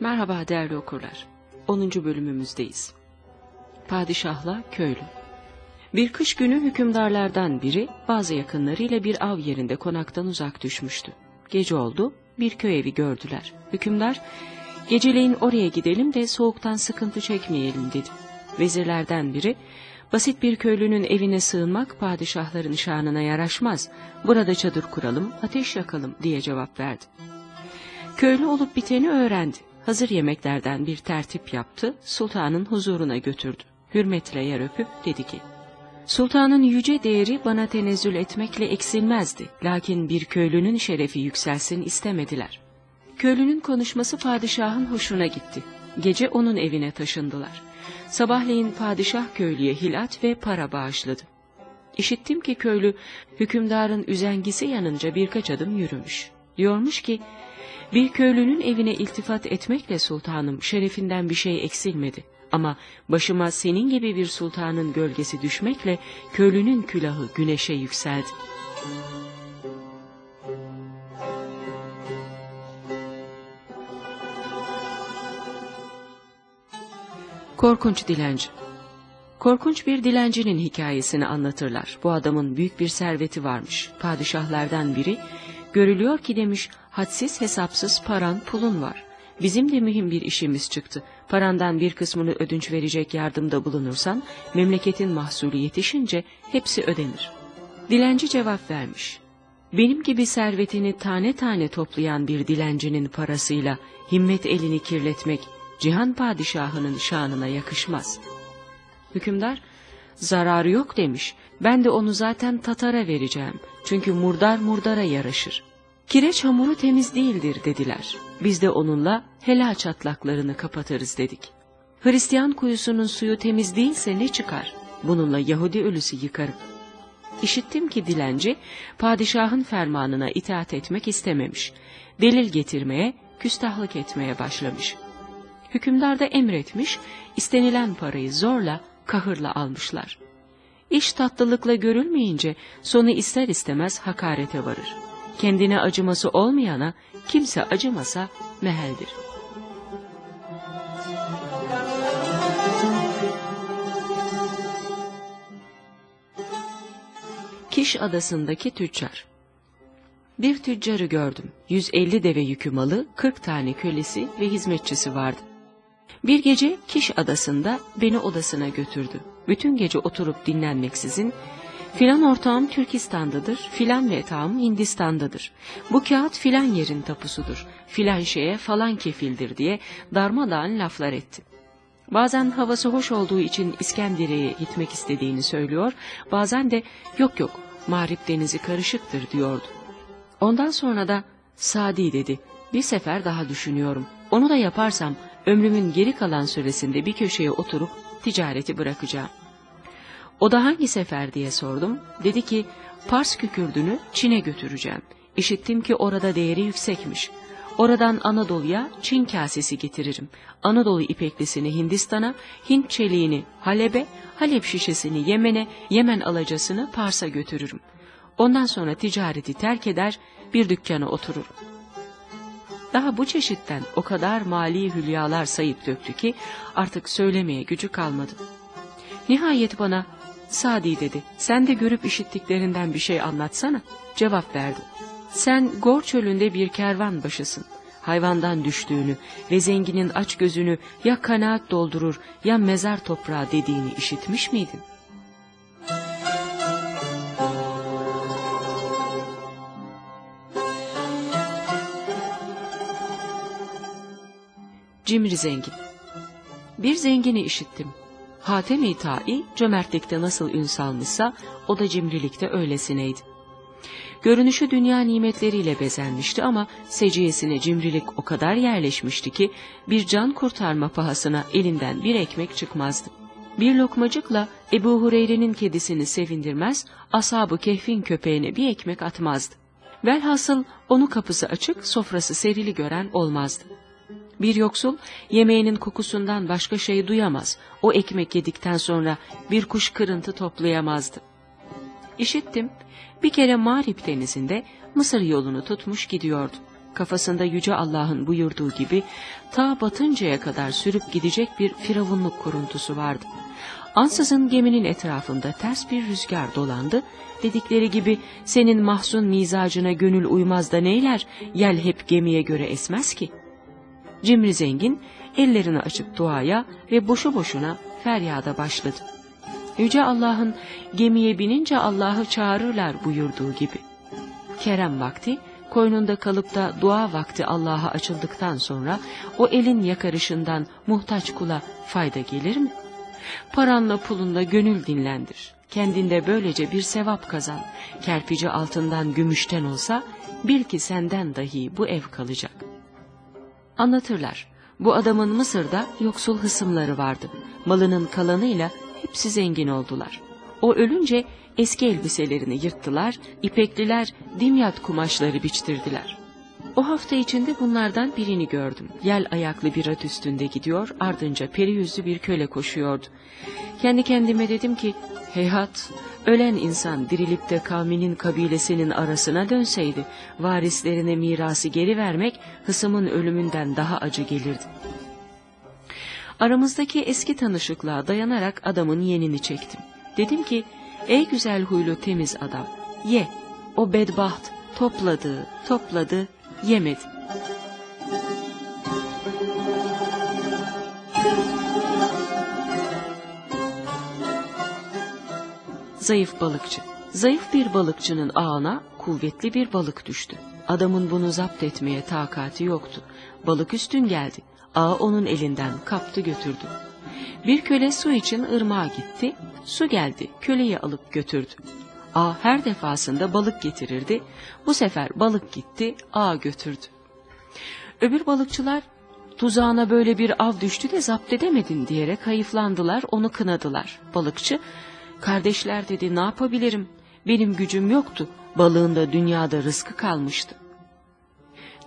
Merhaba değerli okurlar. 10. bölümümüzdeyiz. Padişahla Köylü Bir kış günü hükümdarlardan biri bazı yakınlarıyla bir av yerinde konaktan uzak düşmüştü. Gece oldu, bir köy evi gördüler. Hükümdar, geceleyin oraya gidelim de soğuktan sıkıntı çekmeyelim dedi. Vezirlerden biri, basit bir köylünün evine sığınmak padişahların şanına yaraşmaz. Burada çadır kuralım, ateş yakalım diye cevap verdi. Köylü olup biteni öğrendi. Hazır yemeklerden bir tertip yaptı, sultanın huzuruna götürdü. Hürmetle yer öpüp dedi ki, Sultanın yüce değeri bana tenezzül etmekle eksilmezdi. Lakin bir köylünün şerefi yükselsin istemediler. Köylünün konuşması padişahın hoşuna gitti. Gece onun evine taşındılar. Sabahleyin padişah köylüye hilat ve para bağışladı. İşittim ki köylü hükümdarın üzengisi yanınca birkaç adım yürümüş. Diyormuş ki, bir köylünün evine iltifat etmekle sultanım şerefinden bir şey eksilmedi. Ama başıma senin gibi bir sultanın gölgesi düşmekle köylünün külahı güneşe yükseldi. Korkunç Dilenci Korkunç bir dilencinin hikayesini anlatırlar. Bu adamın büyük bir serveti varmış. Padişahlardan biri, görülüyor ki demiş, hadsiz hesapsız paran pulun var. Bizim de mühim bir işimiz çıktı. Parandan bir kısmını ödünç verecek yardımda bulunursan, memleketin mahsulü yetişince hepsi ödenir. Dilenci cevap vermiş. Benim gibi servetini tane tane toplayan bir dilencinin parasıyla himmet elini kirletmek, cihan padişahının şanına yakışmaz. Hükümdar, zararı yok demiş. Ben de onu zaten Tatar'a vereceğim. Çünkü murdar murdara yaraşır. Kireç hamuru temiz değildir dediler. Biz de onunla helal çatlaklarını kapatırız dedik. Hristiyan kuyusunun suyu temiz değilse ne çıkar? Bununla Yahudi ölüsü yıkarım. İşittim ki dilenci padişahın fermanına itaat etmek istememiş. Delil getirmeye, küstahlık etmeye başlamış. Hükümdar da emretmiş, istenilen parayı zorla, kahırla almışlar. İş tatlılıkla görülmeyince sonu ister istemez hakarete varır. Kendine acıması olmayana kimse acımasa meheldir. Kiş adasındaki tüccar Bir tüccarı gördüm. 150 deve yükü malı, 40 tane kölesi ve hizmetçisi vardı. Bir gece Kiş adasında beni odasına götürdü. Bütün gece oturup dinlenmeksizin Filan ortağım Türkistan'dadır, filan metağım Hindistan'dadır. Bu kağıt filan yerin tapusudur, filan şeye falan kefildir diye darmadağın laflar etti. Bazen havası hoş olduğu için İskenderiye'ye gitmek istediğini söylüyor, bazen de yok yok Mağrip denizi karışıktır diyordu. Ondan sonra da Sadi dedi, bir sefer daha düşünüyorum. Onu da yaparsam ömrümün geri kalan süresinde bir köşeye oturup ticareti bırakacağım. O da hangi sefer diye sordum. Dedi ki Pars kükürdünü Çin'e götüreceğim. İşittim ki orada değeri yüksekmiş. Oradan Anadolu'ya Çin kasesi getiririm. Anadolu ipeklisini Hindistan'a, Hint çeliğini Halep'e, Halep şişesini Yemen'e, Yemen alacasını Pars'a götürürüm. Ondan sonra ticareti terk eder, bir dükkana otururum. Daha bu çeşitten o kadar mali hülyalar sayıp döktü ki artık söylemeye gücü kalmadı. Nihayet bana Sadi dedi, sen de görüp işittiklerinden bir şey anlatsana. Cevap verdi. Sen Gor çölünde bir kervan başısın. Hayvandan düştüğünü ve zenginin aç gözünü ya kanaat doldurur ya mezar toprağı dediğini işitmiş miydin? Cimri zengin Bir zengini işittim. Hatem-i Ta'i cömertlikte nasıl ün salmışsa o da cimrilikte öylesineydi. Görünüşü dünya nimetleriyle bezenmişti ama seciyesine cimrilik o kadar yerleşmişti ki bir can kurtarma pahasına elinden bir ekmek çıkmazdı. Bir lokmacıkla Ebu Hureyre'nin kedisini sevindirmez, ashab kehfin köpeğine bir ekmek atmazdı. Velhasıl onu kapısı açık, sofrası serili gören olmazdı. Bir yoksul yemeğinin kokusundan başka şey duyamaz. O ekmek yedikten sonra bir kuş kırıntı toplayamazdı. İşittim, bir kere Mağrip denizinde Mısır yolunu tutmuş gidiyordu. kafasında Yüce Allah'ın buyurduğu gibi ta batıncaya kadar sürüp gidecek bir firavunluk kuruntusu vardı. Ansızın geminin etrafında ters bir rüzgar dolandı, dedikleri gibi senin mahzun mizacına gönül uymaz da neyler, yel hep gemiye göre esmez ki. Cimri zengin ellerini açıp duaya ve boşu boşuna feryada başladı. Yüce Allah'ın gemiye binince Allah'ı çağırırlar buyurduğu gibi. Kerem vakti, koynunda kalıp da dua vakti Allah'a açıldıktan sonra o elin yakarışından muhtaç kula fayda gelir mi? Paranla pulunla gönül dinlendir. Kendinde böylece bir sevap kazan. Kerpici altından gümüşten olsa bil ki senden dahi bu ev kalacak. Anlatırlar. Bu adamın Mısır'da yoksul hısımları vardı. Malının kalanıyla hepsi zengin oldular. O ölünce eski elbiselerini yırttılar, ipekliler dimyat kumaşları biçtirdiler. O hafta içinde bunlardan birini gördüm. Yel ayaklı bir at üstünde gidiyor, ardınca peri yüzlü bir köle koşuyordu. Kendi kendime dedim ki, heyhat, ölen insan dirilip de kavminin kabilesinin arasına dönseydi, varislerine mirası geri vermek hısımın ölümünden daha acı gelirdi. Aramızdaki eski tanışıklığa dayanarak adamın yenini çektim. Dedim ki, ey güzel huylu temiz adam, ye, o bedbaht topladı, topladı, yemedi. Zayıf balıkçı. Zayıf bir balıkçının ağına kuvvetli bir balık düştü. Adamın bunu zapt etmeye takati yoktu. Balık üstün geldi. Ağa onun elinden kaptı götürdü. Bir köle su için ırmağa gitti. Su geldi. Köleyi alıp götürdü. Ağa her defasında balık getirirdi. Bu sefer balık gitti, ağa götürdü. Öbür balıkçılar tuzağına böyle bir av düştü de zapt edemedin diyerek hayıflandılar, onu kınadılar. Balıkçı, kardeşler dedi ne yapabilirim, benim gücüm yoktu, balığın da dünyada rızkı kalmıştı.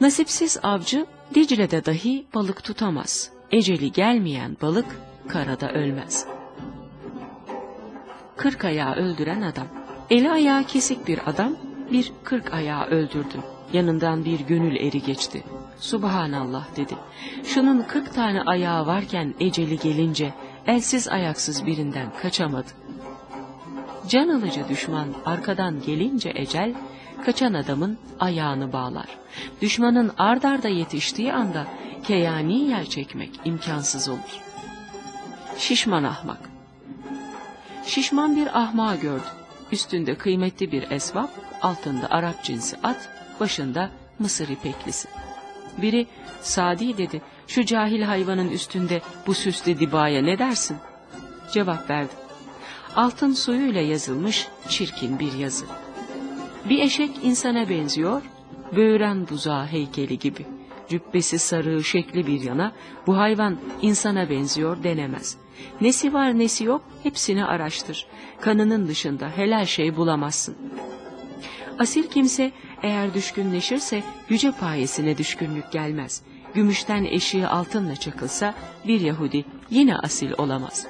Nasipsiz avcı Dicle'de dahi balık tutamaz. Eceli gelmeyen balık karada ölmez. Kırk ayağı öldüren adam. Eli ayağı kesik bir adam bir kırk ayağı öldürdü. Yanından bir gönül eri geçti. Subhanallah dedi. Şunun kırk tane ayağı varken eceli gelince elsiz ayaksız birinden kaçamadı. Can alıcı düşman arkadan gelince ecel, kaçan adamın ayağını bağlar. Düşmanın ardarda yetiştiği anda keyani yer çekmek imkansız olur. Şişman ahmak Şişman bir ahmağı gördü. Üstünde kıymetli bir esvap, altında Arap cinsi at, başında Mısır ipeklisi. Biri, Sadi dedi, şu cahil hayvanın üstünde bu süslü dibaya ne dersin? Cevap verdi. Altın suyuyla yazılmış çirkin bir yazı. Bir eşek insana benziyor, böğren buzağı heykeli gibi. Cübbesi sarı, şekli bir yana, bu hayvan insana benziyor denemez. Nesi var nesi yok hepsini araştır. Kanının dışında helal şey bulamazsın. Asil kimse eğer düşkünleşirse yüce payesine düşkünlük gelmez. Gümüşten eşiği altınla çakılsa bir Yahudi yine asil olamaz.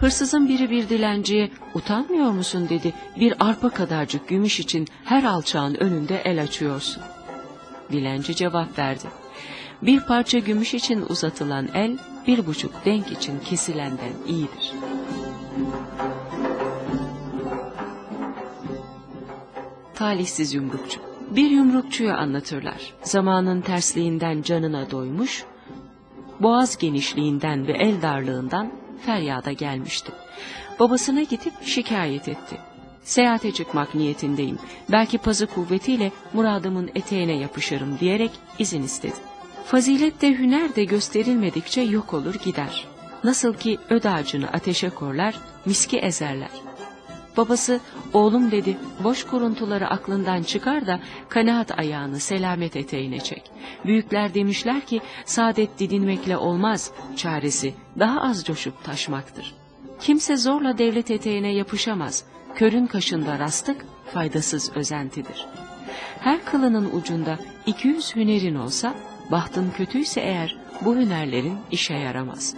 Hırsızın biri bir dilenciye utanmıyor musun dedi bir arpa kadarcık gümüş için her alçağın önünde el açıyorsun. Dilenci cevap verdi. Bir parça gümüş için uzatılan el, bir buçuk denk için kesilenden iyidir. Talihsiz yumrukçu Bir yumrukçuyu anlatırlar. Zamanın tersliğinden canına doymuş, boğaz genişliğinden ve el darlığından feryada gelmişti. Babasına gidip şikayet etti. Seyahate çıkmak niyetindeyim. Belki pazı kuvvetiyle muradımın eteğine yapışırım diyerek izin istedi. Fazilet de hüner de gösterilmedikçe yok olur gider. Nasıl ki öd ağacını ateşe korlar, miski ezerler. Babası, oğlum dedi, boş kuruntuları aklından çıkar da kanaat ayağını selamet eteğine çek. Büyükler demişler ki, saadet didinmekle olmaz, çaresi daha az coşup taşmaktır. Kimse zorla devlet eteğine yapışamaz, körün kaşında rastlık faydasız özentidir. Her kılının ucunda 200 hünerin olsa, bahtın kötüyse eğer bu hünerlerin işe yaramaz.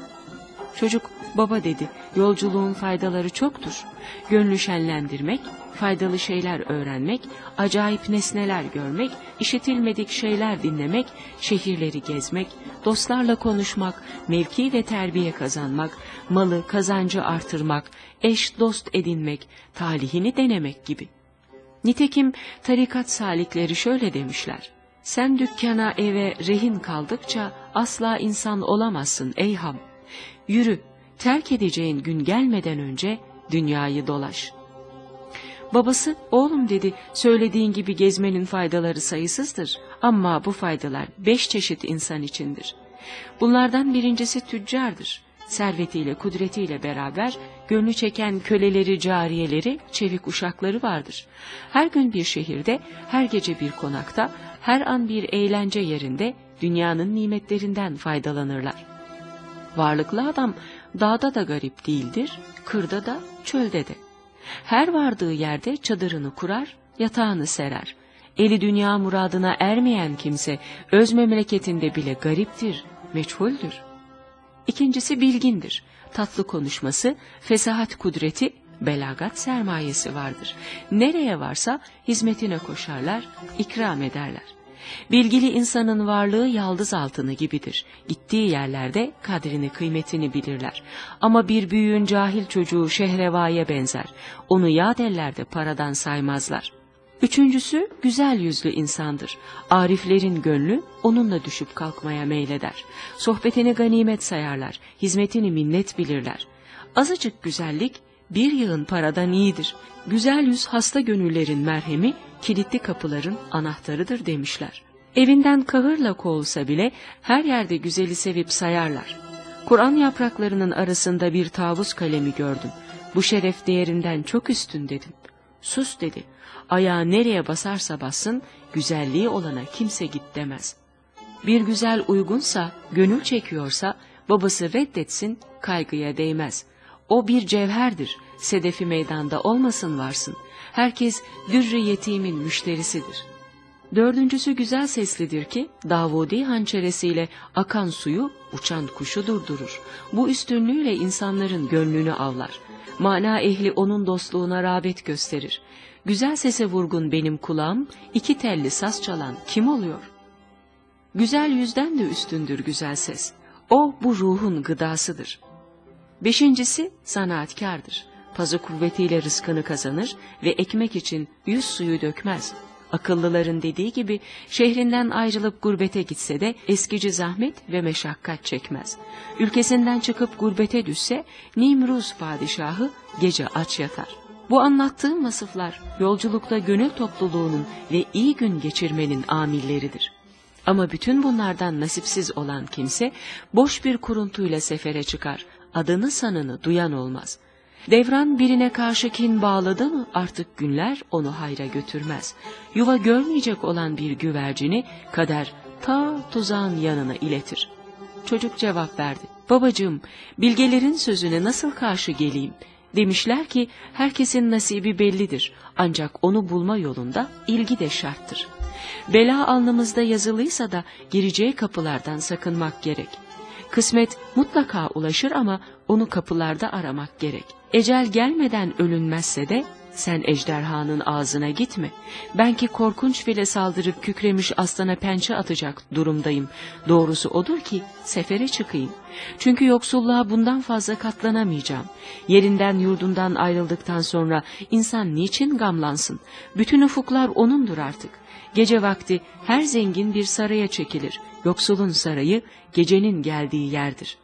Çocuk Baba dedi, yolculuğun faydaları çoktur. Gönlü şenlendirmek, faydalı şeyler öğrenmek, acayip nesneler görmek, işitilmedik şeyler dinlemek, şehirleri gezmek, dostlarla konuşmak, mevki ve terbiye kazanmak, malı, kazancı artırmak, eş dost edinmek, talihini denemek gibi. Nitekim tarikat salikleri şöyle demişler. Sen dükkana eve rehin kaldıkça asla insan olamazsın ey ham. Yürü, terk edeceğin gün gelmeden önce dünyayı dolaş. Babası, oğlum dedi, söylediğin gibi gezmenin faydaları sayısızdır. Ama bu faydalar beş çeşit insan içindir. Bunlardan birincisi tüccardır. Servetiyle, kudretiyle beraber gönlü çeken köleleri, cariyeleri, çevik uşakları vardır. Her gün bir şehirde, her gece bir konakta, her an bir eğlence yerinde dünyanın nimetlerinden faydalanırlar. Varlıklı adam dağda da garip değildir, kırda da, çölde de. Her vardığı yerde çadırını kurar, yatağını serer. Eli dünya muradına ermeyen kimse öz memleketinde bile gariptir, meçhuldür. İkincisi bilgindir. Tatlı konuşması, fesahat kudreti, belagat sermayesi vardır. Nereye varsa hizmetine koşarlar, ikram ederler. Bilgili insanın varlığı yaldız altını gibidir. Gittiği yerlerde kadrini kıymetini bilirler. Ama bir büyüğün cahil çocuğu şehrevaya benzer. Onu yad ellerde paradan saymazlar. Üçüncüsü güzel yüzlü insandır. Ariflerin gönlü onunla düşüp kalkmaya meyleder. Sohbetini ganimet sayarlar, hizmetini minnet bilirler. Azıcık güzellik bir yığın paradan iyidir. Güzel yüz hasta gönüllerin merhemi, kilitli kapıların anahtarıdır demişler. Evinden kahırla kovulsa bile her yerde güzeli sevip sayarlar. Kur'an yapraklarının arasında bir tavus kalemi gördüm. Bu şeref değerinden çok üstün dedim. Sus dedi. Ayağı nereye basarsa bassın, güzelliği olana kimse git demez. Bir güzel uygunsa, gönül çekiyorsa, babası reddetsin, kaygıya değmez. O bir cevherdir, sedefi meydanda olmasın varsın. Herkes dürrü yetimin müşterisidir. Dördüncüsü güzel seslidir ki, Davudi hançeresiyle akan suyu uçan kuşu durdurur. Bu üstünlüğüyle insanların gönlünü avlar. Mana ehli onun dostluğuna rağbet gösterir. Güzel sese vurgun benim kulağım, iki telli saz çalan kim oluyor? Güzel yüzden de üstündür güzel ses. O bu ruhun gıdasıdır. Beşincisi zanaatkardır. Pazı kuvvetiyle rızkını kazanır ve ekmek için yüz suyu dökmez. Akıllıların dediği gibi şehrinden ayrılıp gurbete gitse de eskici zahmet ve meşakkat çekmez. Ülkesinden çıkıp gurbete düşse Nimruz padişahı gece aç yatar. Bu anlattığım vasıflar yolculukta gönül topluluğunun ve iyi gün geçirmenin amilleridir. Ama bütün bunlardan nasipsiz olan kimse boş bir kuruntuyla sefere çıkar, adını sanını duyan olmaz. Devran birine karşı kin bağladı mı artık günler onu hayra götürmez. Yuva görmeyecek olan bir güvercini kader ta tuzağın yanına iletir. Çocuk cevap verdi. Babacığım bilgelerin sözüne nasıl karşı geleyim? Demişler ki herkesin nasibi bellidir ancak onu bulma yolunda ilgi de şarttır. Bela alnımızda yazılıysa da gireceği kapılardan sakınmak gerek. Kısmet mutlaka ulaşır ama onu kapılarda aramak gerek. Ecel gelmeden ölünmezse de sen ejderhanın ağzına gitme. Ben ki korkunç bile saldırıp kükremiş aslana pençe atacak durumdayım. Doğrusu odur ki sefere çıkayım. Çünkü yoksulluğa bundan fazla katlanamayacağım. Yerinden yurdundan ayrıldıktan sonra insan niçin gamlansın? Bütün ufuklar onundur artık. Gece vakti her zengin bir saraya çekilir. Yoksulun sarayı gecenin geldiği yerdir.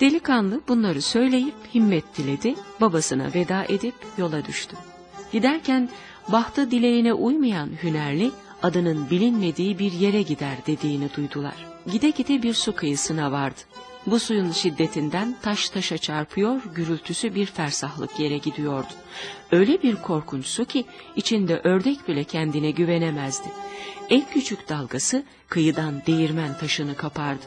Delikanlı bunları söyleyip himmet diledi, babasına veda edip yola düştü. Giderken bahtı dileğine uymayan hünerli adının bilinmediği bir yere gider dediğini duydular. Gide gide bir su kıyısına vardı. Bu suyun şiddetinden taş taşa çarpıyor, gürültüsü bir fersahlık yere gidiyordu. Öyle bir korkunç su ki içinde ördek bile kendine güvenemezdi. En küçük dalgası kıyıdan değirmen taşını kapardı.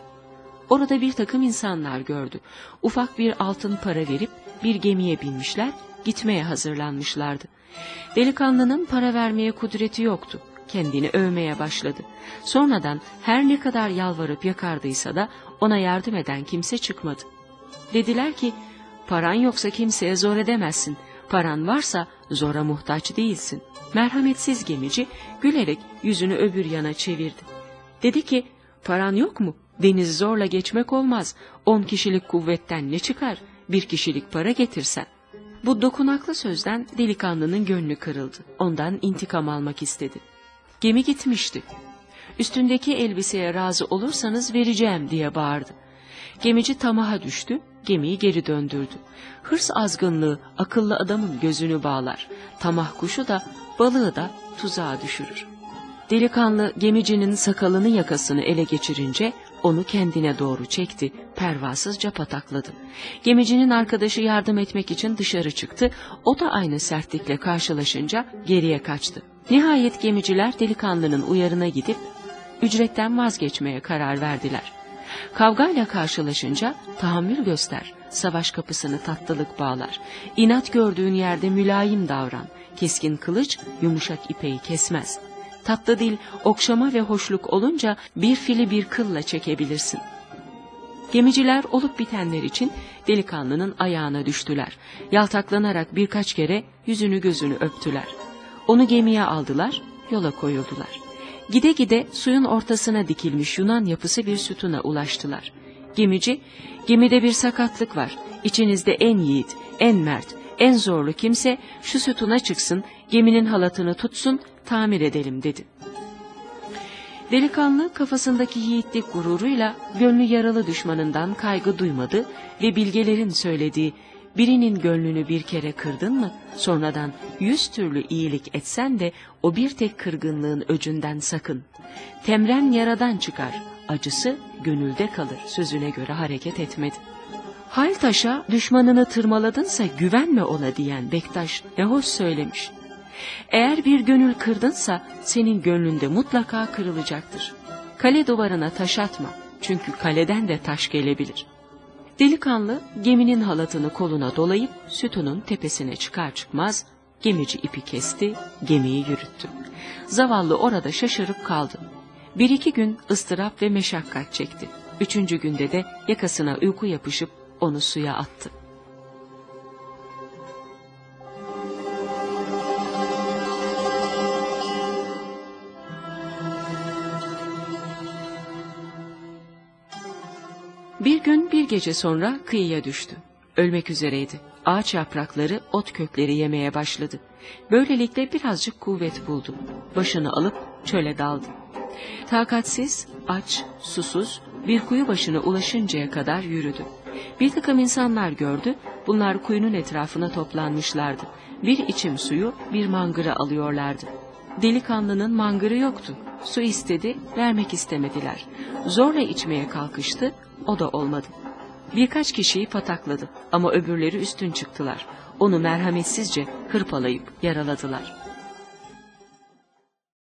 Orada bir takım insanlar gördü. Ufak bir altın para verip bir gemiye binmişler, gitmeye hazırlanmışlardı. Delikanlının para vermeye kudreti yoktu. Kendini övmeye başladı. Sonradan her ne kadar yalvarıp yakardıysa da ona yardım eden kimse çıkmadı. Dediler ki, Paran yoksa kimseye zor edemezsin. Paran varsa zora muhtaç değilsin. Merhametsiz gemici gülerek yüzünü öbür yana çevirdi. Dedi ki, paran yok mu? Denizi zorla geçmek olmaz. On kişilik kuvvetten ne çıkar? Bir kişilik para getirsen. Bu dokunaklı sözden delikanlının gönlü kırıldı. Ondan intikam almak istedi. Gemi gitmişti. Üstündeki elbiseye razı olursanız vereceğim diye bağırdı. Gemici tamaha düştü, gemiyi geri döndürdü. Hırs azgınlığı akıllı adamın gözünü bağlar. Tamah kuşu da balığı da tuzağa düşürür. Delikanlı gemicinin sakalını yakasını ele geçirince onu kendine doğru çekti, pervasızca patakladı. Gemicinin arkadaşı yardım etmek için dışarı çıktı, o da aynı sertlikle karşılaşınca geriye kaçtı. Nihayet gemiciler delikanlının uyarına gidip ücretten vazgeçmeye karar verdiler. Kavgayla karşılaşınca tahammül göster, savaş kapısını tatlılık bağlar. İnat gördüğün yerde mülayim davran, keskin kılıç yumuşak ipeyi kesmez. Tatlı dil, okşama ve hoşluk olunca bir fili bir kılla çekebilirsin. Gemiciler olup bitenler için delikanlının ayağına düştüler. Yaltaklanarak birkaç kere yüzünü gözünü öptüler. Onu gemiye aldılar, yola koyuldular. Gide gide suyun ortasına dikilmiş Yunan yapısı bir sütuna ulaştılar. Gemici, gemide bir sakatlık var. İçinizde en yiğit, en mert, en zorlu kimse şu sütuna çıksın, geminin halatını tutsun, tamir edelim dedi. Delikanlı kafasındaki yiğitlik gururuyla gönlü yaralı düşmanından kaygı duymadı ve bilgelerin söylediği birinin gönlünü bir kere kırdın mı sonradan yüz türlü iyilik etsen de o bir tek kırgınlığın öcünden sakın. Temren yaradan çıkar, acısı gönülde kalır sözüne göre hareket etmedi. Hal taşa düşmanını tırmaladınsa güvenme ona diyen Bektaş ne hoş söylemiş. Eğer bir gönül kırdınsa senin gönlünde mutlaka kırılacaktır. Kale duvarına taş atma çünkü kaleden de taş gelebilir. Delikanlı geminin halatını koluna dolayıp sütunun tepesine çıkar çıkmaz gemici ipi kesti, gemiyi yürüttü. Zavallı orada şaşırıp kaldı. Bir iki gün ıstırap ve meşakkat çekti. Üçüncü günde de yakasına uyku yapışıp onu suya attı. Gece sonra kıyıya düştü. Ölmek üzereydi. Ağaç yaprakları, ot kökleri yemeye başladı. Böylelikle birazcık kuvvet buldu. Başını alıp çöle daldı. Takatsiz, aç, susuz bir kuyu başına ulaşıncaya kadar yürüdü. Bir takım insanlar gördü, bunlar kuyunun etrafına toplanmışlardı. Bir içim suyu, bir mangıra alıyorlardı. Delikanlının mangırı yoktu. Su istedi, vermek istemediler. Zorla içmeye kalkıştı, o da olmadı. Birkaç kişiyi patakladı ama öbürleri üstün çıktılar. Onu merhametsizce hırpalayıp yaraladılar.